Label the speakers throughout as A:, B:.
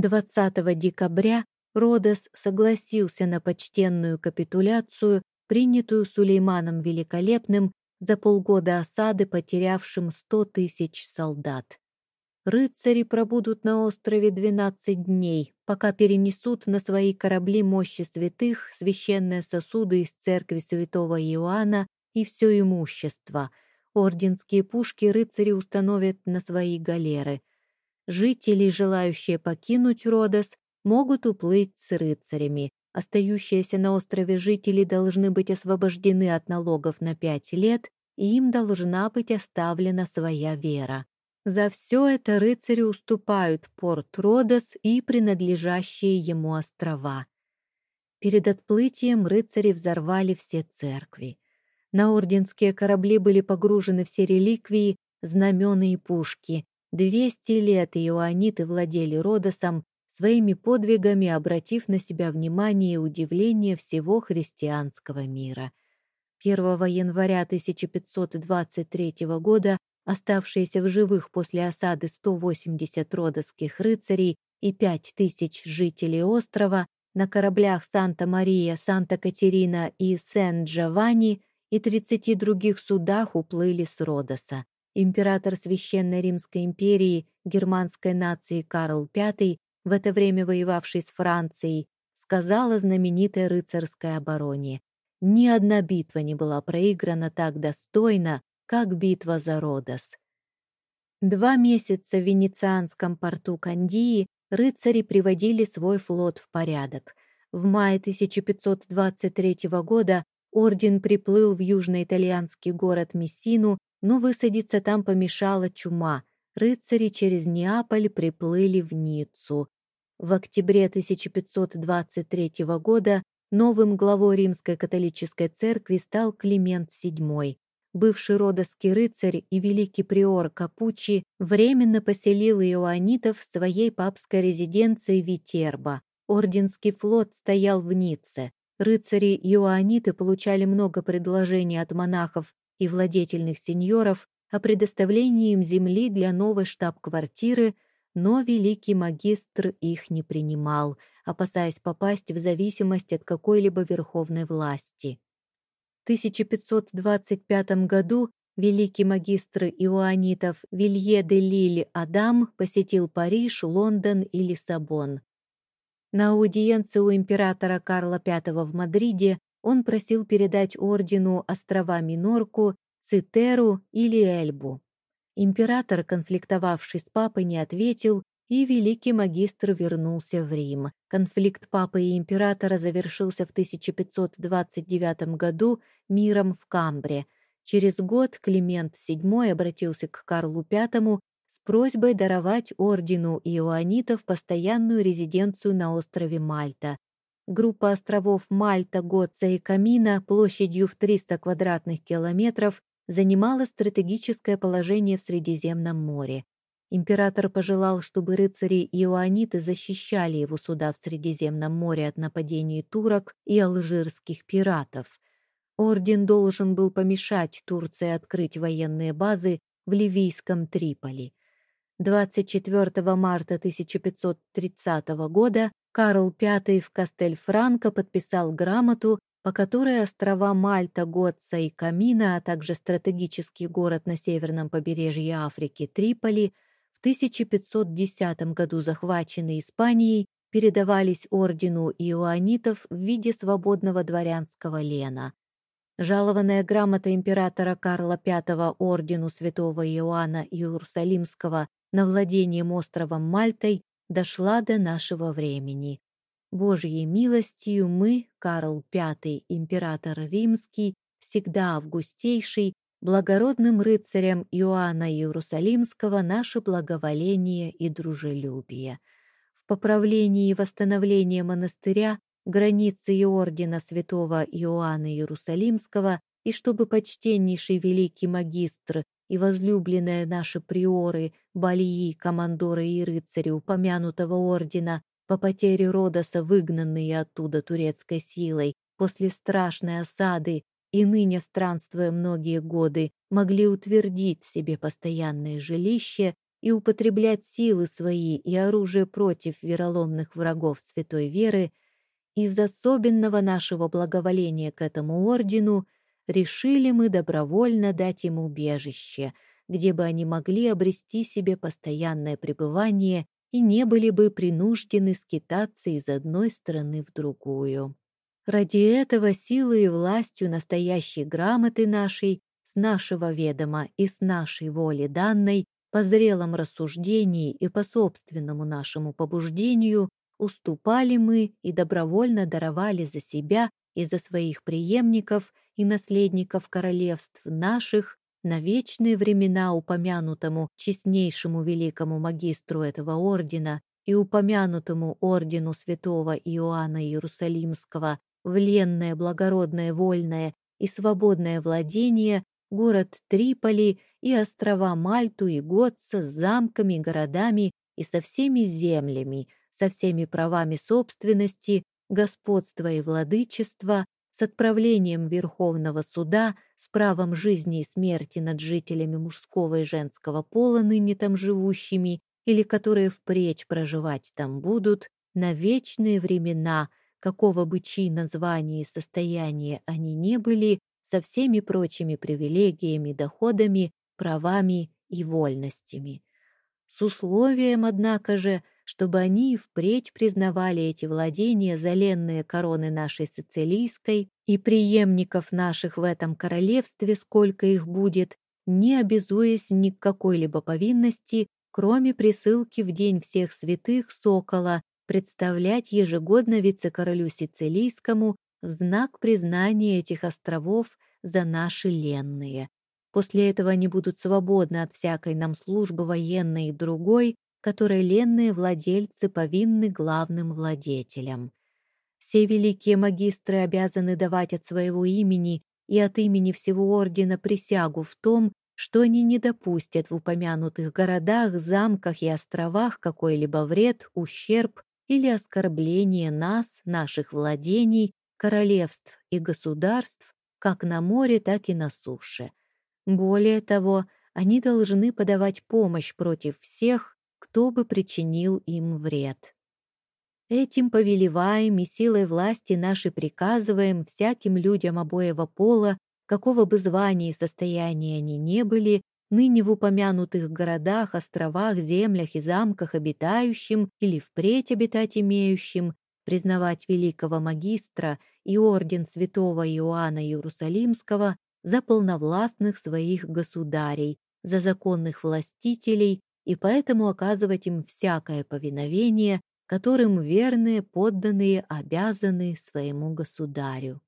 A: 20 декабря Родос согласился на почтенную капитуляцию, принятую Сулейманом Великолепным за полгода осады, потерявшим 100 тысяч солдат. Рыцари пробудут на острове 12 дней, пока перенесут на свои корабли мощи святых, священные сосуды из церкви святого Иоанна и все имущество. Орденские пушки рыцари установят на свои галеры. Жители, желающие покинуть Родос, могут уплыть с рыцарями. Остающиеся на острове жители должны быть освобождены от налогов на пять лет, и им должна быть оставлена своя вера. За все это рыцари уступают порт Родос и принадлежащие ему острова. Перед отплытием рыцари взорвали все церкви. На орденские корабли были погружены все реликвии, знамена и пушки. Двести лет иоанниты владели Родосом, своими подвигами обратив на себя внимание и удивление всего христианского мира. 1 января 1523 года Оставшиеся в живых после осады 180 родосских рыцарей и 5000 жителей острова на кораблях «Санта-Мария», «Санта-Катерина» и «Сен-Джованни» и 30 других судах уплыли с Родоса. Император Священной Римской империи германской нации Карл V, в это время воевавший с Францией, сказал о знаменитой рыцарской обороне. Ни одна битва не была проиграна так достойно, как битва за Родос. Два месяца в венецианском порту Кандии рыцари приводили свой флот в порядок. В мае 1523 года орден приплыл в южноитальянский город Мессину, но высадиться там помешала чума. Рыцари через Неаполь приплыли в Ниццу. В октябре 1523 года новым главой римской католической церкви стал Климент VII бывший родоский рыцарь и великий приор Капучи, временно поселил иоанитов в своей папской резиденции Витерба. Орденский флот стоял в Ницце. Рыцари-иоаниты получали много предложений от монахов и владетельных сеньоров о предоставлении им земли для новой штаб-квартиры, но великий магистр их не принимал, опасаясь попасть в зависимость от какой-либо верховной власти. 1525 году великий магистр иоанитов Вилье де Лиль Адам посетил Париж, Лондон и Лиссабон. На аудиенции у императора Карла V в Мадриде он просил передать ордену острова Минорку, Цитеру или Эльбу. Император, конфликтовавший с папой, не ответил и великий магистр вернулся в Рим. Конфликт папы и императора завершился в 1529 году миром в Камбре. Через год Климент VII обратился к Карлу V с просьбой даровать ордену иоанитов постоянную резиденцию на острове Мальта. Группа островов Мальта, Гоца и Камина площадью в 300 квадратных километров занимала стратегическое положение в Средиземном море. Император пожелал, чтобы рыцари иоаниты защищали его суда в Средиземном море от нападений турок и алжирских пиратов. Орден должен был помешать Турции открыть военные базы в ливийском Триполи. 24 марта 1530 года Карл V в Кастель-Франко подписал грамоту, по которой острова Мальта, Готца и Камина, а также стратегический город на северном побережье Африки Триполи – в 1510 году захваченные Испанией, передавались ордену иоанитов в виде свободного дворянского лена. Жалованная грамота императора Карла V ордену святого Иоанна Иерусалимского на владением островом Мальтой дошла до нашего времени. Божьей милостью мы, Карл V, император римский, всегда августейший, благородным рыцарям Иоанна Иерусалимского наше благоволение и дружелюбие. В поправлении и восстановлении монастыря, границы и ордена святого Иоанна Иерусалимского, и чтобы почтеннейший великий магистр и возлюбленные наши приоры, балии, командоры и рыцари упомянутого ордена по потере Родоса, выгнанные оттуда турецкой силой, после страшной осады и ныне, странствуя многие годы, могли утвердить себе постоянное жилище, и употреблять силы свои и оружие против вероломных врагов святой веры, из особенного нашего благоволения к этому ордену решили мы добровольно дать им убежище, где бы они могли обрести себе постоянное пребывание и не были бы принуждены скитаться из одной страны в другую. Ради этого силой и властью настоящей грамоты нашей, с нашего ведома и с нашей воли данной, по зрелом рассуждении и по собственному нашему побуждению, уступали мы и добровольно даровали за себя и за своих преемников и наследников королевств наших на вечные времена упомянутому честнейшему великому магистру этого ордена и упомянутому ордену святого Иоанна Иерусалимского в ленное, благородное, вольное и свободное владение город Триполи и острова Мальту и Готца с замками, городами и со всеми землями, со всеми правами собственности, господства и владычества, с отправлением Верховного суда, с правом жизни и смерти над жителями мужского и женского пола, ныне там живущими, или которые впредь проживать там будут, на вечные времена, какого бы чина, звания и состояния они не были, со всеми прочими привилегиями, доходами, правами и вольностями. С условием, однако же, чтобы они впредь признавали эти владения заленные короны нашей сицилийской и преемников наших в этом королевстве, сколько их будет, не обязуясь ни к какой-либо повинности, кроме присылки в День всех святых Сокола, представлять ежегодно вице-королю Сицилийскому в знак признания этих островов за наши ленные. После этого они будут свободны от всякой нам службы военной и другой, которой ленные владельцы повинны главным владетелям. Все великие магистры обязаны давать от своего имени и от имени всего ордена присягу в том, что они не допустят в упомянутых городах, замках и островах какой-либо вред, ущерб или оскорбление нас, наших владений, королевств и государств, как на море, так и на суше. Более того, они должны подавать помощь против всех, кто бы причинил им вред. Этим повелеваем и силой власти нашей приказываем всяким людям обоего пола, какого бы звания и состояния они не были, ныне в упомянутых городах, островах, землях и замках обитающим или впредь обитать имеющим, признавать великого магистра и орден святого Иоанна Иерусалимского за полновластных своих государей, за законных властителей и поэтому оказывать им всякое повиновение, которым верные подданные обязаны своему государю.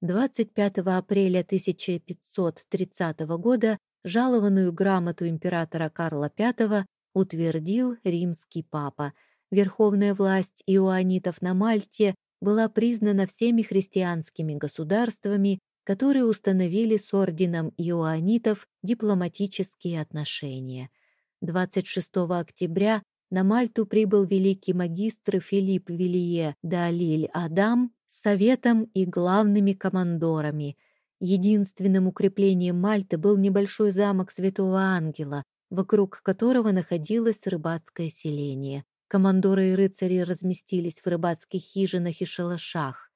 A: 25 апреля 1530 года жалованную грамоту императора Карла V утвердил римский папа. Верховная власть иоанитов на Мальте была признана всеми христианскими государствами, которые установили с орденом иоанитов дипломатические отношения. 26 октября на Мальту прибыл великий магистр Филипп Вилье Далиль Адам с советом и главными командорами. Единственным укреплением Мальты был небольшой замок Святого Ангела, вокруг которого находилось рыбацкое селение. Командоры и рыцари разместились в рыбацких хижинах и шалашах.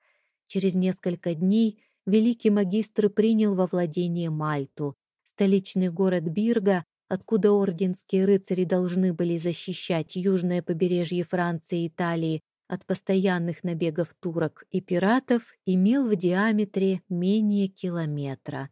A: Через несколько дней великий магистр принял во владение Мальту. Столичный город Бирга откуда орденские рыцари должны были защищать южное побережье Франции и Италии от постоянных набегов турок и пиратов, имел в диаметре менее километра.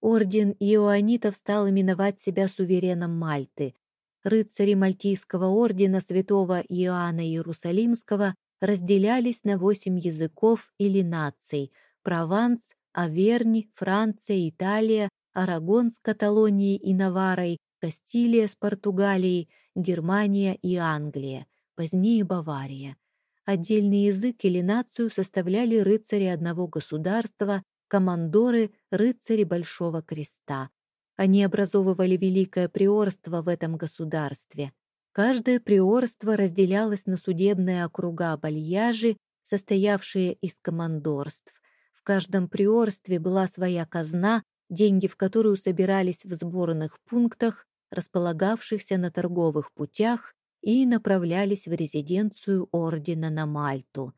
A: Орден иоанитов стал именовать себя сувереном Мальты. Рыцари Мальтийского ордена святого Иоанна Иерусалимского разделялись на восемь языков или наций – Прованс, Авернь, Франция, Италия, Арагон с Каталонией и Наварой, Кастилия с Португалией, Германия и Англия, позднее Бавария. Отдельный язык или нацию составляли рыцари одного государства, командоры, рыцари Большого Креста. Они образовывали великое приорство в этом государстве. Каждое приорство разделялось на судебные округа бальяжи, состоявшие из командорств. В каждом приорстве была своя казна, деньги в которую собирались в сборных пунктах, располагавшихся на торговых путях, и направлялись в резиденцию ордена на Мальту.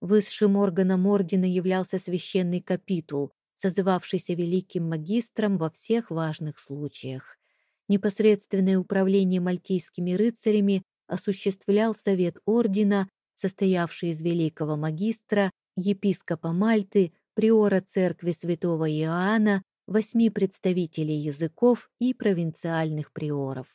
A: Высшим органом ордена являлся священный капитул, созывавшийся великим магистром во всех важных случаях. Непосредственное управление мальтийскими рыцарями осуществлял совет ордена, состоявший из великого магистра, епископа Мальты, приора церкви святого Иоанна, восьми представителей языков и провинциальных приоров.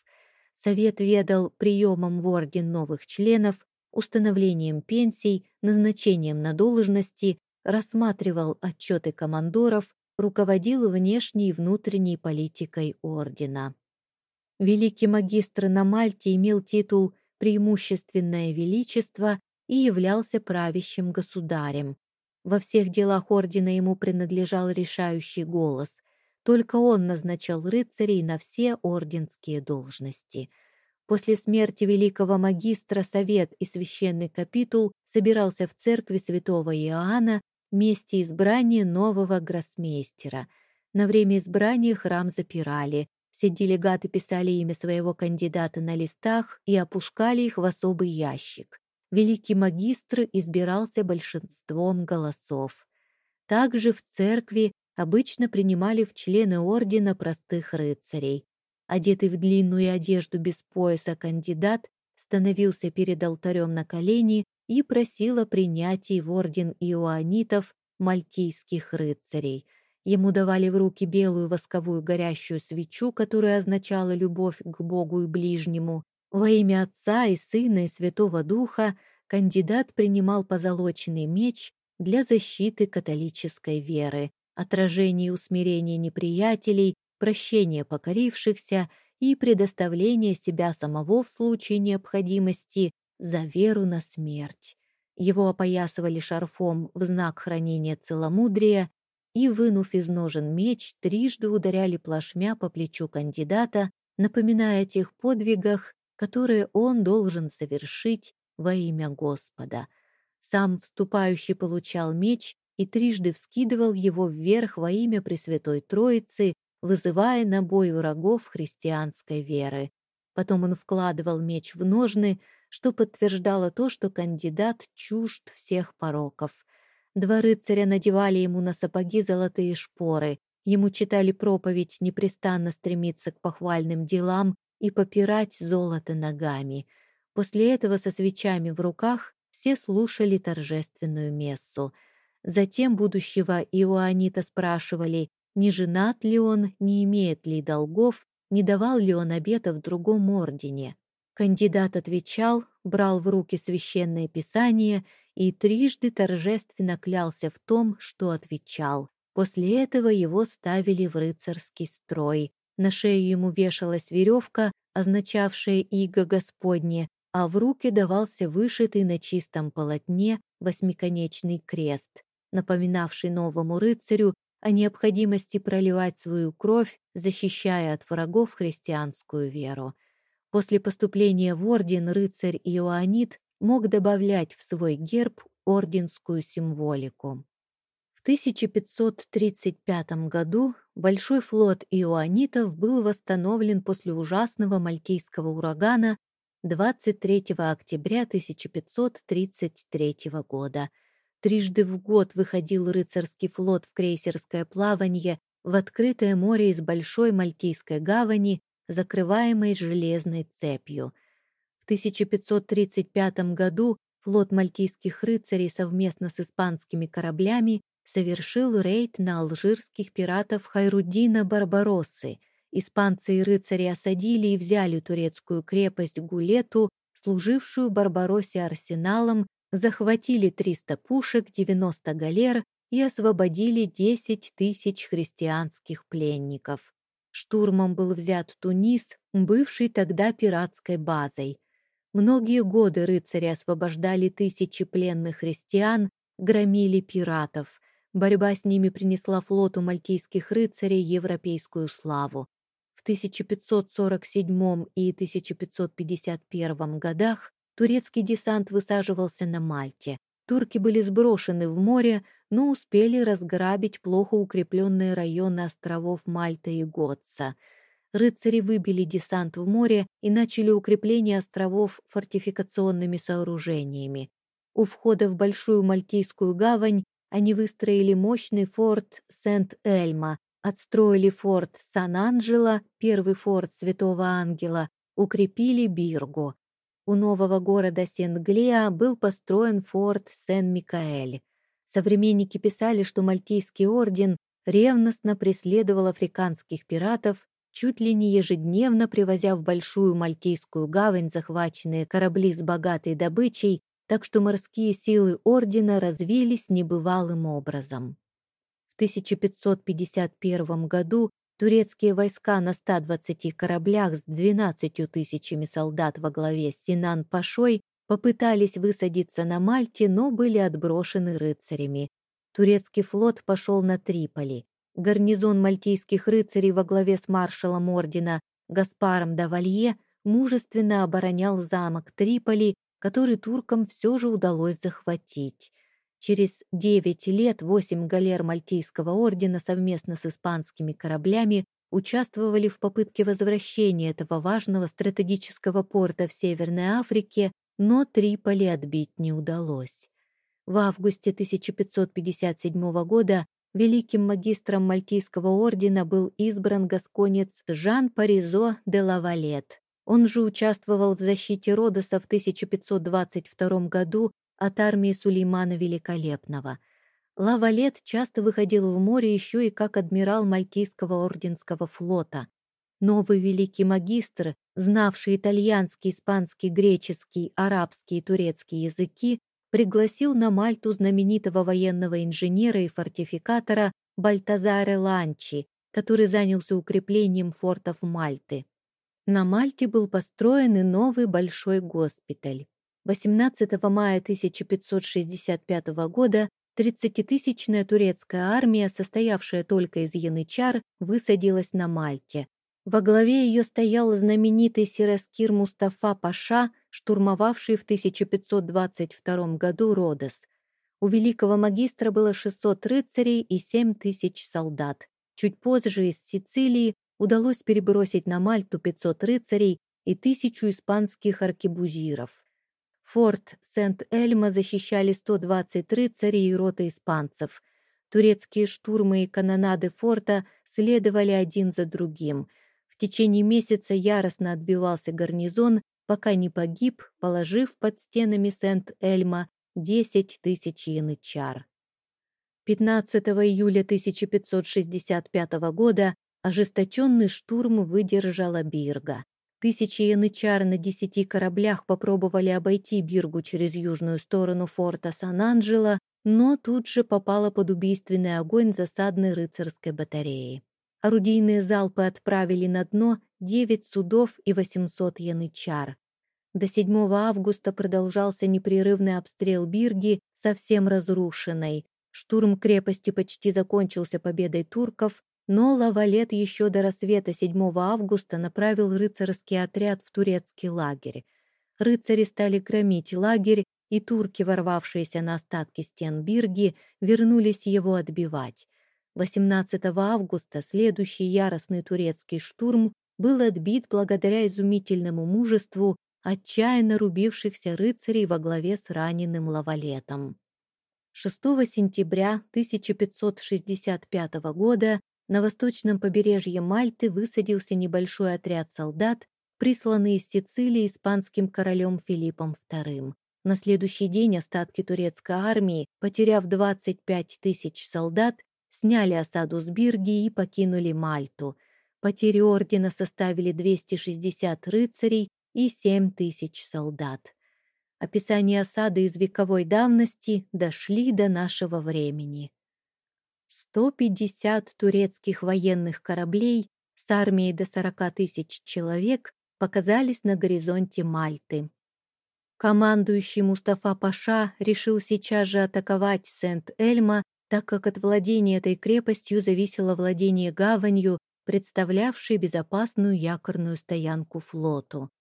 A: Совет ведал приемом в орден новых членов, установлением пенсий, назначением на должности, рассматривал отчеты командоров, руководил внешней и внутренней политикой ордена. Великий магистр на Мальте имел титул «Преимущественное Величество» и являлся правящим государем. Во всех делах ордена ему принадлежал решающий голос. Только он назначал рыцарей на все орденские должности. После смерти великого магистра совет и священный капитул собирался в церкви святого Иоанна месте избрания нового гроссмейстера. На время избрания храм запирали. Все делегаты писали имя своего кандидата на листах и опускали их в особый ящик. Великий магистр избирался большинством голосов. Также в церкви обычно принимали в члены ордена простых рыцарей. Одетый в длинную одежду без пояса кандидат становился перед алтарем на колени и просил о принятии в орден иоанитов мальтийских рыцарей. Ему давали в руки белую восковую горящую свечу, которая означала любовь к Богу и ближнему. Во имя Отца и Сына и Святого Духа кандидат принимал позолоченный меч для защиты католической веры, отражение и усмирение неприятелей, прощение покорившихся и предоставление себя самого в случае необходимости за веру на смерть. Его опоясывали шарфом в знак хранения целомудрия и, вынув из ножен меч, трижды ударяли плашмя по плечу кандидата, напоминая о тех подвигах, которые он должен совершить во имя Господа. Сам вступающий получал меч и трижды вскидывал его вверх во имя Пресвятой Троицы, вызывая на бой врагов христианской веры. Потом он вкладывал меч в ножны, что подтверждало то, что кандидат чужд всех пороков. Два рыцаря надевали ему на сапоги золотые шпоры, ему читали проповедь непрестанно стремиться к похвальным делам и попирать золото ногами. После этого со свечами в руках все слушали торжественную мессу. Затем будущего Иоаннита спрашивали, не женат ли он, не имеет ли долгов, не давал ли он обета в другом ордене. Кандидат отвечал, брал в руки священное писание и трижды торжественно клялся в том, что отвечал. После этого его ставили в рыцарский строй. На шею ему вешалась веревка, означавшая иго Господне, а в руки давался вышитый на чистом полотне восьмиконечный крест, напоминавший новому рыцарю о необходимости проливать свою кровь, защищая от врагов христианскую веру. После поступления в орден рыцарь Иоаннит мог добавлять в свой герб орденскую символику. В 1535 году большой флот иоанитов был восстановлен после ужасного мальтийского урагана 23 октября 1533 года. Трижды в год выходил рыцарский флот в крейсерское плавание в открытое море из Большой Мальтийской гавани закрываемой железной цепью. В 1535 году флот мальтийских рыцарей совместно с испанскими кораблями совершил рейд на алжирских пиратов Хайруддина Барбароссы. Испанцы и рыцари осадили и взяли турецкую крепость Гулету, служившую Барбароссе арсеналом, захватили 300 пушек, 90 галер и освободили 10 тысяч христианских пленников. Штурмом был взят Тунис, бывший тогда пиратской базой. Многие годы рыцари освобождали тысячи пленных христиан, громили пиратов. Борьба с ними принесла флоту мальтийских рыцарей европейскую славу. В 1547 и 1551 годах турецкий десант высаживался на Мальте. Турки были сброшены в море, но успели разграбить плохо укрепленные районы островов Мальта и Готца. рыцари выбили десант в море и начали укрепление островов фортификационными сооружениями. У входа в Большую Мальтийскую гавань они выстроили мощный форт Сент-Эльма, отстроили форт Сан-Анджело, первый форт Святого Ангела, укрепили Биргу. У нового города Сент-Глеа был построен форт Сен-Микаэль. Современники писали, что Мальтийский орден ревностно преследовал африканских пиратов, чуть ли не ежедневно привозя в Большую Мальтийскую гавань захваченные корабли с богатой добычей, так что морские силы ордена развились небывалым образом. В 1551 году турецкие войска на 120 кораблях с 12 тысячами солдат во главе с Синан-Пашой попытались высадиться на Мальте, но были отброшены рыцарями. Турецкий флот пошел на Триполи. Гарнизон мальтийских рыцарей во главе с маршалом ордена Гаспаром Давалье мужественно оборонял замок Триполи, который туркам все же удалось захватить. Через девять лет восемь галер Мальтийского ордена совместно с испанскими кораблями участвовали в попытке возвращения этого важного стратегического порта в Северной Африке, но Триполи отбить не удалось. В августе 1557 года великим магистром Мальтийского ордена был избран гасконец Жан Паризо де Лавалет. Он же участвовал в защите Родоса в 1522 году от армии Сулеймана Великолепного. Лавалет часто выходил в море еще и как адмирал Мальтийского орденского флота. Новый великий магистр, знавший итальянский, испанский, греческий, арабский и турецкий языки, пригласил на Мальту знаменитого военного инженера и фортификатора Бальтазаре Ланчи, который занялся укреплением фортов Мальты. На Мальте был построен и новый большой госпиталь. 18 мая 1565 года 30-тысячная турецкая армия, состоявшая только из янычар, высадилась на Мальте. Во главе ее стоял знаменитый Сираскир Мустафа Паша – штурмовавший в 1522 году Родос. У великого магистра было 600 рыцарей и 7 тысяч солдат. Чуть позже из Сицилии удалось перебросить на Мальту 500 рыцарей и тысячу испанских аркебузиров. Форт Сент-Эльма защищали 120 рыцарей и рота испанцев. Турецкие штурмы и канонады форта следовали один за другим. В течение месяца яростно отбивался гарнизон, пока не погиб, положив под стенами Сент-Эльма 10 тысяч янычар. 15 июля 1565 года ожесточенный штурм выдержала Бирга. Тысячи янычар на десяти кораблях попробовали обойти Биргу через южную сторону форта Сан-Анджело, но тут же попала под убийственный огонь засадной рыцарской батареи. Орудийные залпы отправили на дно 9 судов и 800 янычар. До 7 августа продолжался непрерывный обстрел Бирги, совсем разрушенной. Штурм крепости почти закончился победой турков, но Лавалет еще до рассвета 7 августа направил рыцарский отряд в турецкий лагерь. Рыцари стали громить лагерь, и турки, ворвавшиеся на остатки стен Бирги, вернулись его отбивать. 18 августа следующий яростный турецкий штурм был отбит благодаря изумительному мужеству отчаянно рубившихся рыцарей во главе с раненым Лавалетом. 6 сентября 1565 года на восточном побережье Мальты высадился небольшой отряд солдат, присланный из Сицилии испанским королем Филиппом II. На следующий день остатки турецкой армии, потеряв 25 тысяч солдат, сняли осаду с Бирги и покинули Мальту. Потери ордена составили 260 рыцарей и 7 тысяч солдат. Описания осады из вековой давности дошли до нашего времени. 150 турецких военных кораблей с армией до 40 тысяч человек показались на горизонте Мальты. Командующий Мустафа Паша решил сейчас же атаковать Сент-Эльма так как от владения этой крепостью зависело владение гаванью, представлявшей безопасную якорную стоянку флоту.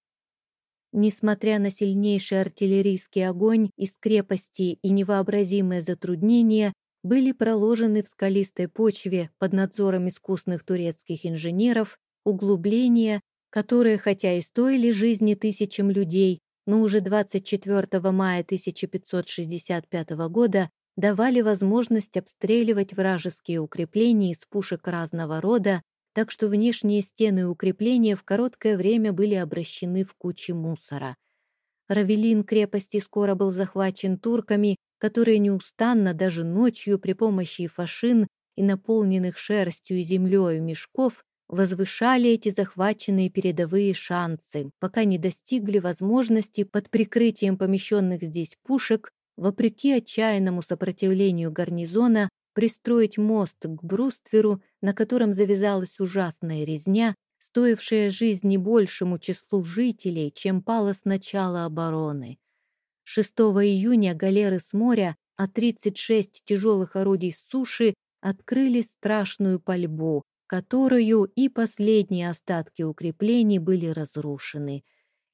A: Несмотря на сильнейший артиллерийский огонь из крепости и невообразимые затруднения, были проложены в скалистой почве под надзором искусных турецких инженеров углубления, которые, хотя и стоили жизни тысячам людей, но уже 24 мая 1565 года давали возможность обстреливать вражеские укрепления из пушек разного рода, так что внешние стены укрепления в короткое время были обращены в кучи мусора. Равелин крепости скоро был захвачен турками, которые неустанно даже ночью при помощи фашин и наполненных шерстью и землей мешков возвышали эти захваченные передовые шансы, пока не достигли возможности под прикрытием помещенных здесь пушек, вопреки отчаянному сопротивлению гарнизона, пристроить мост к брустверу, на котором завязалась ужасная резня, стоившая жизни большему числу жителей, чем пала с начала обороны. 6 июня галеры с моря, а 36 тяжелых орудий с суши открыли страшную пальбу, которую и последние остатки укреплений были разрушены.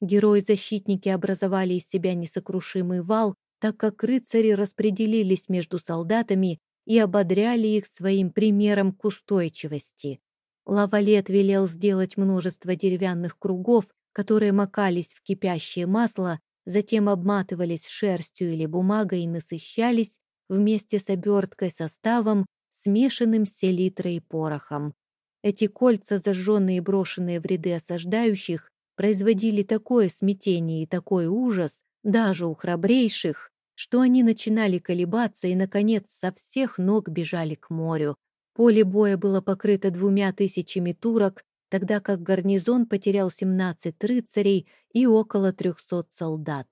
A: Герои-защитники образовали из себя несокрушимый вал, так как рыцари распределились между солдатами и ободряли их своим примером к устойчивости. Лавалет велел сделать множество деревянных кругов, которые макались в кипящее масло, затем обматывались шерстью или бумагой и насыщались вместе с оберткой составом, смешанным с селитрой и порохом. Эти кольца, зажженные и брошенные в ряды осаждающих, производили такое смятение и такой ужас, даже у храбрейших, что они начинали колебаться и, наконец, со всех ног бежали к морю. Поле боя было покрыто двумя тысячами турок, тогда как гарнизон потерял 17 рыцарей и около 300 солдат.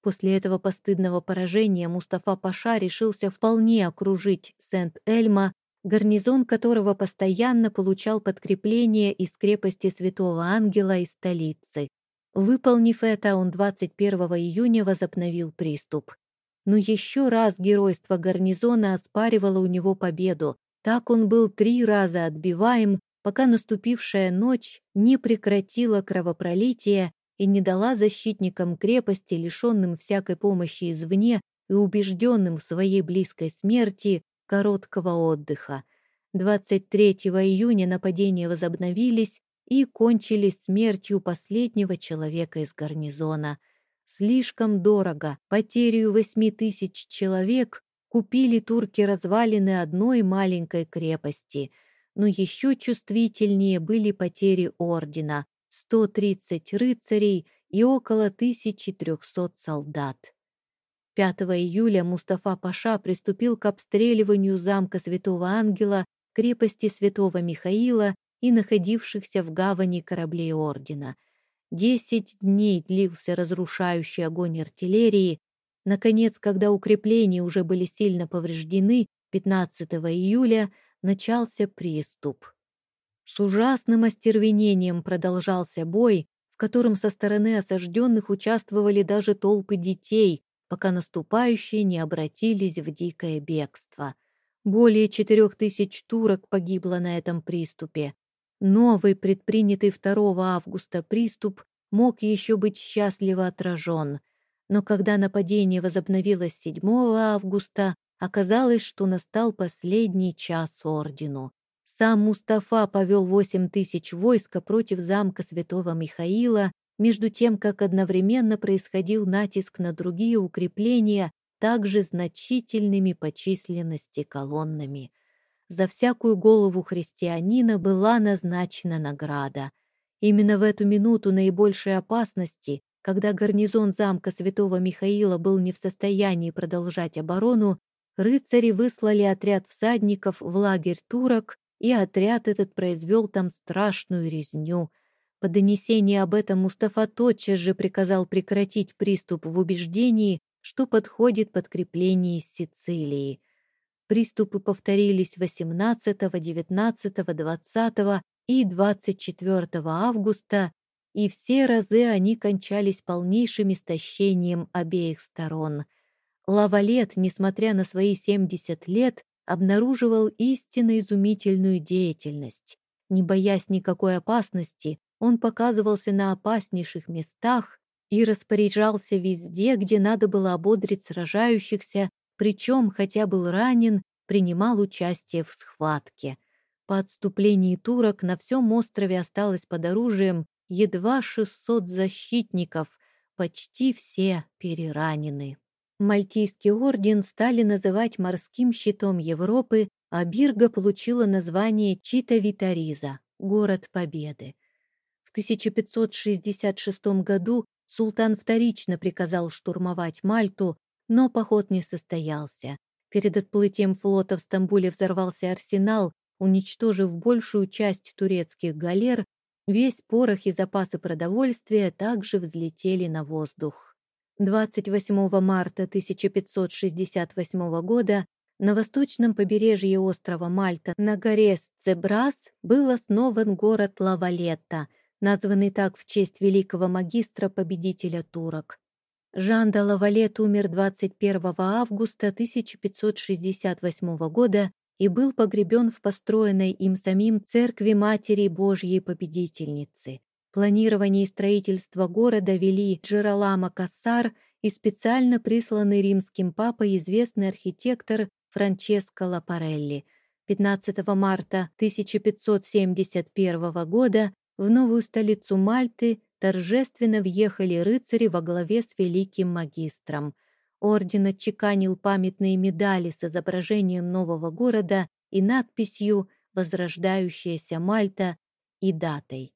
A: После этого постыдного поражения Мустафа Паша решился вполне окружить Сент-Эльма гарнизон которого постоянно получал подкрепление из крепости Святого Ангела и столицы. Выполнив это, он 21 июня возобновил приступ. Но еще раз геройство гарнизона оспаривало у него победу. Так он был три раза отбиваем, пока наступившая ночь не прекратила кровопролитие и не дала защитникам крепости, лишенным всякой помощи извне и убежденным в своей близкой смерти, короткого отдыха. 23 июня нападения возобновились и кончились смертью последнего человека из гарнизона. Слишком дорого, потерю восьми тысяч человек купили турки развалины одной маленькой крепости. Но еще чувствительнее были потери ордена – 130 рыцарей и около 1300 солдат. 5 июля Мустафа Паша приступил к обстреливанию замка Святого Ангела, крепости Святого Михаила и находившихся в гавани кораблей ордена. Десять дней длился разрушающий огонь артиллерии. Наконец, когда укрепления уже были сильно повреждены, 15 июля начался приступ. С ужасным остервенением продолжался бой, в котором со стороны осажденных участвовали даже толпы детей, пока наступающие не обратились в дикое бегство. Более четырех тысяч турок погибло на этом приступе. Новый, предпринятый 2 августа приступ мог еще быть счастливо отражен. Но когда нападение возобновилось 7 августа, оказалось, что настал последний час ордену. Сам Мустафа повел 8 тысяч войска против замка святого Михаила между тем как одновременно происходил натиск на другие укрепления, также значительными по численности колоннами. За всякую голову христианина была назначена награда. Именно в эту минуту наибольшей опасности, когда гарнизон замка святого Михаила был не в состоянии продолжать оборону, рыцари выслали отряд всадников в лагерь турок, и отряд этот произвел там страшную резню – по донесении об этом Мустафа тотчас же приказал прекратить приступ в убеждении, что подходит подкрепление из Сицилии. Приступы повторились 18, 19, 20 и 24 августа, и все разы они кончались полнейшим истощением обеих сторон. Лавалет, несмотря на свои 70 лет, обнаруживал истинно изумительную деятельность. Не боясь никакой опасности, он показывался на опаснейших местах и распоряжался везде, где надо было ободрить сражающихся, причем, хотя был ранен, принимал участие в схватке. По отступлении турок на всем острове осталось под оружием едва 600 защитников, почти все переранены. Мальтийский орден стали называть морским щитом Европы, а Бирга получила название Чита Витариза – город Победы. В 1566 году султан вторично приказал штурмовать Мальту, но поход не состоялся. Перед отплытием флота в Стамбуле взорвался арсенал, уничтожив большую часть турецких галер, весь порох и запасы продовольствия также взлетели на воздух. 28 марта 1568 года на восточном побережье острова Мальта на горе Сцебрас был основан город Лавалетта, названный так в честь великого магистра-победителя турок. Жан де Лавалет умер 21 августа 1568 года и был погребен в построенной им самим церкви Матери Божьей Победительницы. Планирование и строительство города вели Джералама Кассар и специально присланный римским папой известный архитектор Франческо Лапарелли. 15 марта 1571 года в новую столицу Мальты торжественно въехали рыцари во главе с великим магистром. Орден отчеканил памятные медали с изображением нового города и надписью «Возрождающаяся Мальта» и датой.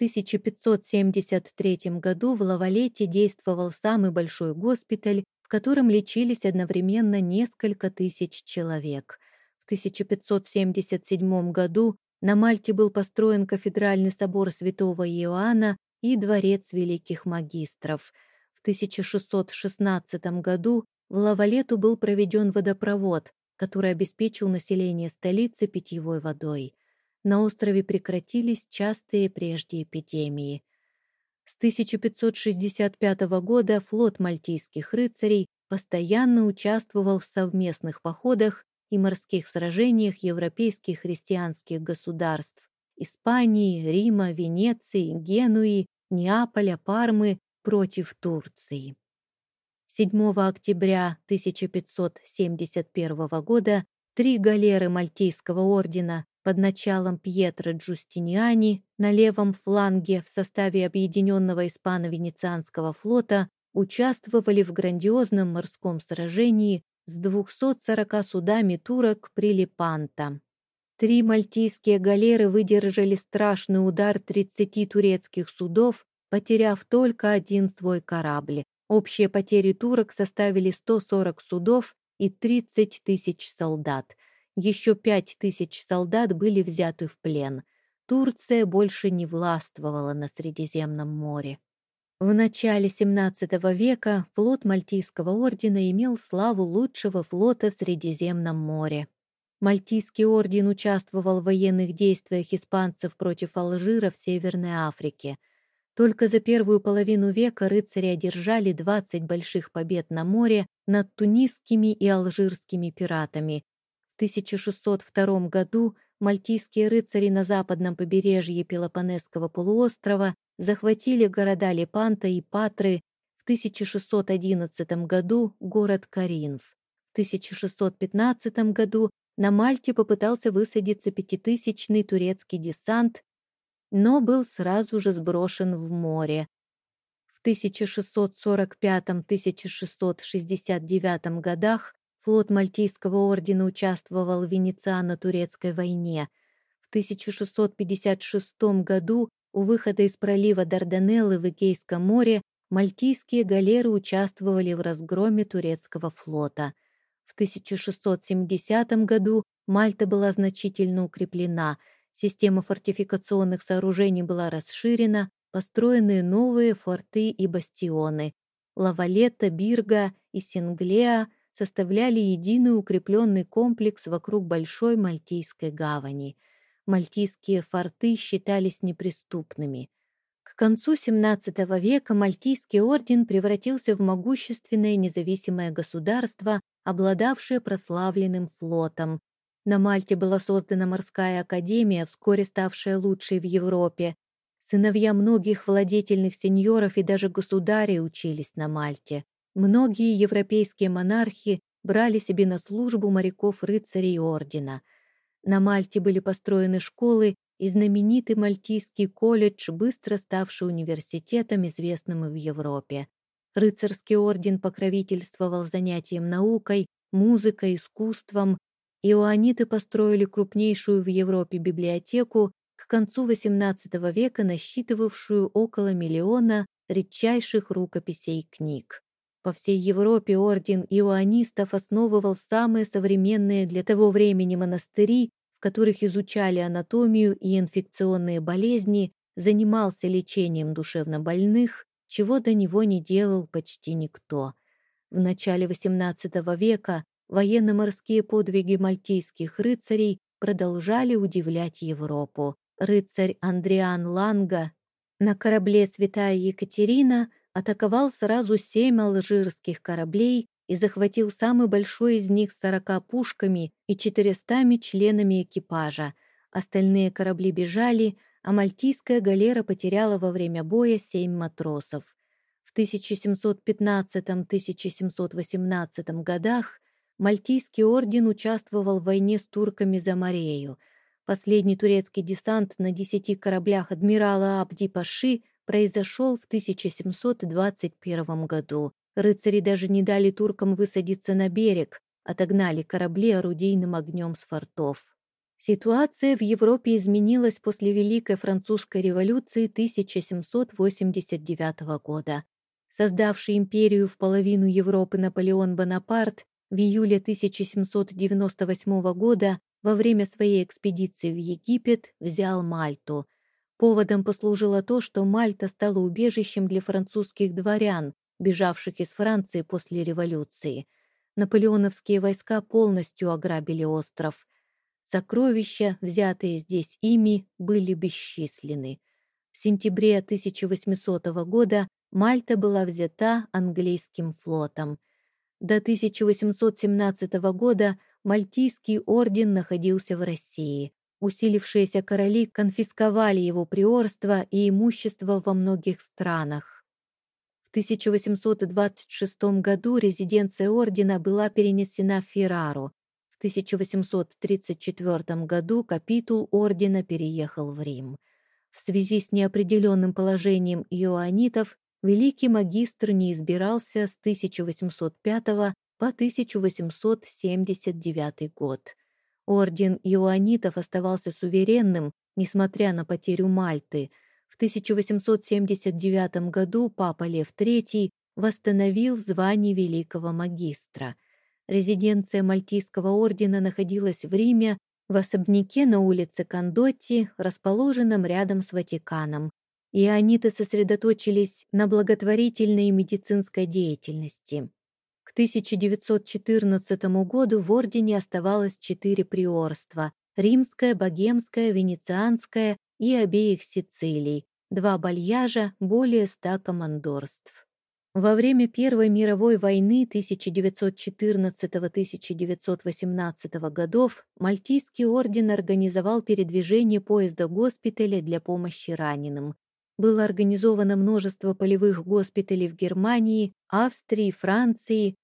A: 1573 году в Лавалете действовал самый большой госпиталь, в котором лечились одновременно несколько тысяч человек. В 1577 году на Мальте был построен кафедральный собор святого Иоанна и дворец великих магистров. В 1616 году в Лавалету был проведен водопровод, который обеспечил население столицы питьевой водой на острове прекратились частые прежде эпидемии. С 1565 года флот мальтийских рыцарей постоянно участвовал в совместных походах и морских сражениях европейских христианских государств Испании, Рима, Венеции, Генуи, Неаполя, Пармы против Турции. 7 октября 1571 года три галеры Мальтийского ордена под началом Пьетро Джустиниани на левом фланге в составе Объединенного Испано-Венецианского флота участвовали в грандиозном морском сражении с 240 судами турок при Лепанто. Три мальтийские галеры выдержали страшный удар 30 турецких судов, потеряв только один свой корабль. Общие потери турок составили 140 судов и 30 тысяч солдат – еще пять тысяч солдат были взяты в плен. Турция больше не властвовала на Средиземном море. В начале XVII века флот Мальтийского ордена имел славу лучшего флота в Средиземном море. Мальтийский орден участвовал в военных действиях испанцев против Алжира в Северной Африке. Только за первую половину века рыцари одержали 20 больших побед на море над тунисскими и алжирскими пиратами, 1602 году мальтийские рыцари на западном побережье Пелопонесского полуострова захватили города Лепанта и Патры, в 1611 году город Каринф. В 1615 году на Мальте попытался высадиться пятитысячный турецкий десант, но был сразу же сброшен в море. В 1645-1669 годах Флот Мальтийского ордена участвовал в Венециано-турецкой войне. В 1656 году у выхода из пролива Дарданеллы в Эгейском море мальтийские галеры участвовали в разгроме турецкого флота. В 1670 году Мальта была значительно укреплена, система фортификационных сооружений была расширена, построены новые форты и бастионы. Лавалетта, Бирга и Синглеа – составляли единый укрепленный комплекс вокруг Большой Мальтийской гавани. Мальтийские форты считались неприступными. К концу XVII века Мальтийский орден превратился в могущественное независимое государство, обладавшее прославленным флотом. На Мальте была создана морская академия, вскоре ставшая лучшей в Европе. Сыновья многих владетельных сеньоров и даже государей учились на Мальте. Многие европейские монархи брали себе на службу моряков-рыцарей ордена. На Мальте были построены школы и знаменитый Мальтийский колледж, быстро ставший университетом, известным и в Европе. Рыцарский орден покровительствовал занятиям наукой, музыкой, искусством. Иоанниты построили крупнейшую в Европе библиотеку, к концу XVIII века насчитывавшую около миллиона редчайших рукописей книг. По всей Европе орден иоаннистов основывал самые современные для того времени монастыри, в которых изучали анатомию и инфекционные болезни, занимался лечением душевнобольных, чего до него не делал почти никто. В начале XVIII века военно-морские подвиги мальтийских рыцарей продолжали удивлять Европу. Рыцарь Андриан Ланга на корабле «Святая Екатерина» атаковал сразу семь алжирских кораблей и захватил самый большой из них сорока пушками и четырестами членами экипажа. Остальные корабли бежали, а мальтийская галера потеряла во время боя семь матросов. В 1715-1718 годах Мальтийский орден участвовал в войне с турками за Морею. Последний турецкий десант на десяти кораблях адмирала Абди-Паши произошел в 1721 году. Рыцари даже не дали туркам высадиться на берег, отогнали корабли орудийным огнем с фортов. Ситуация в Европе изменилась после Великой Французской революции 1789 года. Создавший империю в половину Европы Наполеон Бонапарт в июле 1798 года во время своей экспедиции в Египет взял Мальту – Поводом послужило то, что Мальта стала убежищем для французских дворян, бежавших из Франции после революции. Наполеоновские войска полностью ограбили остров. Сокровища, взятые здесь ими, были бесчисленны. В сентябре 1800 года Мальта была взята английским флотом. До 1817 года Мальтийский орден находился в России. Усилившиеся короли конфисковали его приорство и имущество во многих странах. В 1826 году резиденция ордена была перенесена в Феррару. В 1834 году капитул ордена переехал в Рим. В связи с неопределенным положением иоанитов великий магистр не избирался с 1805 по 1879 год. Орден иоанитов оставался суверенным, несмотря на потерю Мальты. В 1879 году папа Лев III восстановил звание великого магистра. Резиденция Мальтийского ордена находилась в Риме, в особняке на улице Кондотти, расположенном рядом с Ватиканом. Иониты сосредоточились на благотворительной и медицинской деятельности. К 1914 году в ордене оставалось четыре приорства – римское, богемское, венецианское и обеих Сицилий, два бальяжа, более ста командорств. Во время Первой мировой войны 1914-1918 годов Мальтийский орден организовал передвижение поезда госпиталя для помощи раненым. Было организовано множество полевых госпиталей в Германии, Австрии, Франции,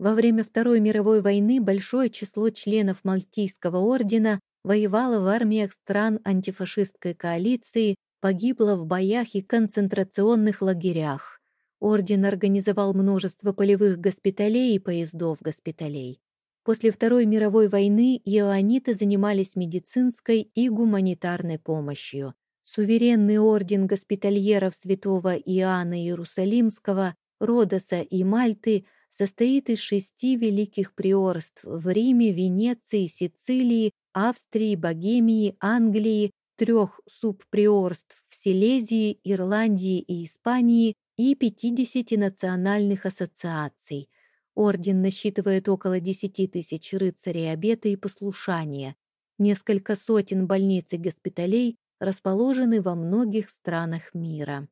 A: во время Второй мировой войны большое число членов Мальтийского ордена воевало в армиях стран антифашистской коалиции, погибло в боях и концентрационных лагерях. Орден организовал множество полевых госпиталей и поездов-госпиталей. После Второй мировой войны иоанниты занимались медицинской и гуманитарной помощью. Суверенный орден госпитальеров святого Иоанна Иерусалимского, Родоса и Мальты состоит из шести великих приорств в Риме, Венеции, Сицилии, Австрии, Богемии, Англии, трех субприорств в Силезии, Ирландии и Испании и 50 национальных ассоциаций. Орден насчитывает около 10 тысяч рыцарей обета и послушания. Несколько сотен больниц и госпиталей расположены во многих странах мира.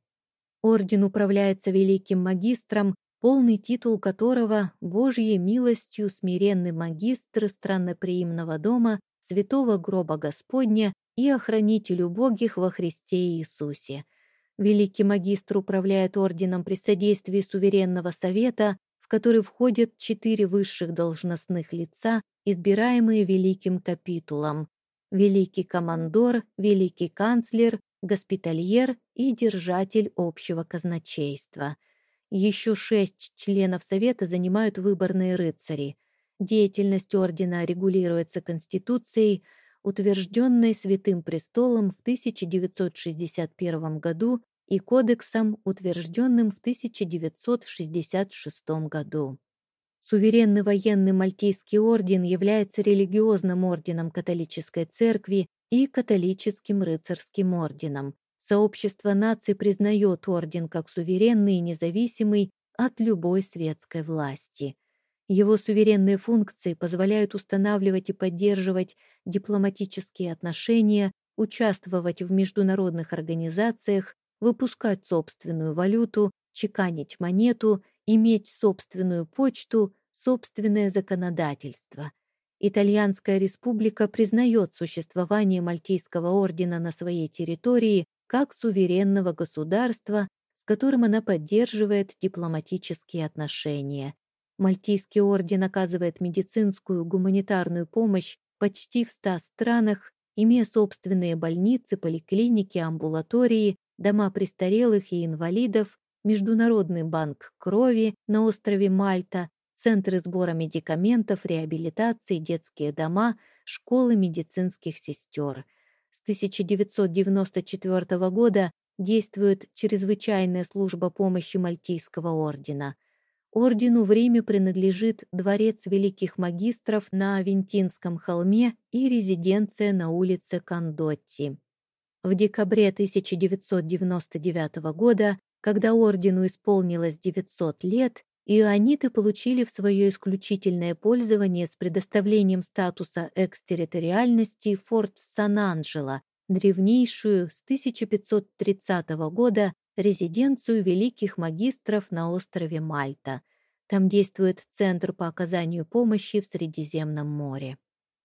A: Орден управляется великим магистром полный титул которого «Божьей милостью смиренный магистр странноприимного дома, святого гроба Господня и охранитель убогих во Христе Иисусе». Великий магистр управляет орденом при содействии суверенного совета, в который входят четыре высших должностных лица, избираемые великим капитулом. Великий командор, великий канцлер, госпитальер и держатель общего казначейства. Еще шесть членов Совета занимают выборные рыцари. Деятельность ордена регулируется Конституцией, утвержденной Святым Престолом в 1961 году и Кодексом, утвержденным в 1966 году. Суверенный военный Мальтийский орден является религиозным орденом католической церкви и католическим рыцарским орденом. Сообщество наций признает орден как суверенный и независимый от любой светской власти. Его суверенные функции позволяют устанавливать и поддерживать дипломатические отношения, участвовать в международных организациях, выпускать собственную валюту, чеканить монету иметь собственную почту, собственное законодательство. Итальянская республика признает существование Мальтийского ордена на своей территории как суверенного государства, с которым она поддерживает дипломатические отношения. Мальтийский орден оказывает медицинскую гуманитарную помощь почти в 100 странах, имея собственные больницы, поликлиники, амбулатории, дома престарелых и инвалидов, Международный банк крови на острове Мальта, центры сбора медикаментов, реабилитации, детские дома, школы медицинских сестер. С 1994 года действует чрезвычайная служба помощи Мальтийского ордена. Ордену в Риме принадлежит дворец великих магистров на Авентинском холме и резиденция на улице Кондотти. В декабре 1999 года когда ордену исполнилось 900 лет, иониты получили в свое исключительное пользование с предоставлением статуса экстерриториальности форт Сан-Анджело, древнейшую с 1530 года резиденцию великих магистров на острове Мальта. Там действует Центр по оказанию помощи в Средиземном море.